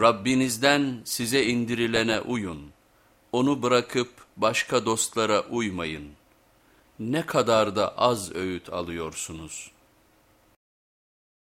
Rabbinizden size indirilene uyun. Onu bırakıp başka dostlara uymayın. Ne kadar da az öğüt alıyorsunuz.''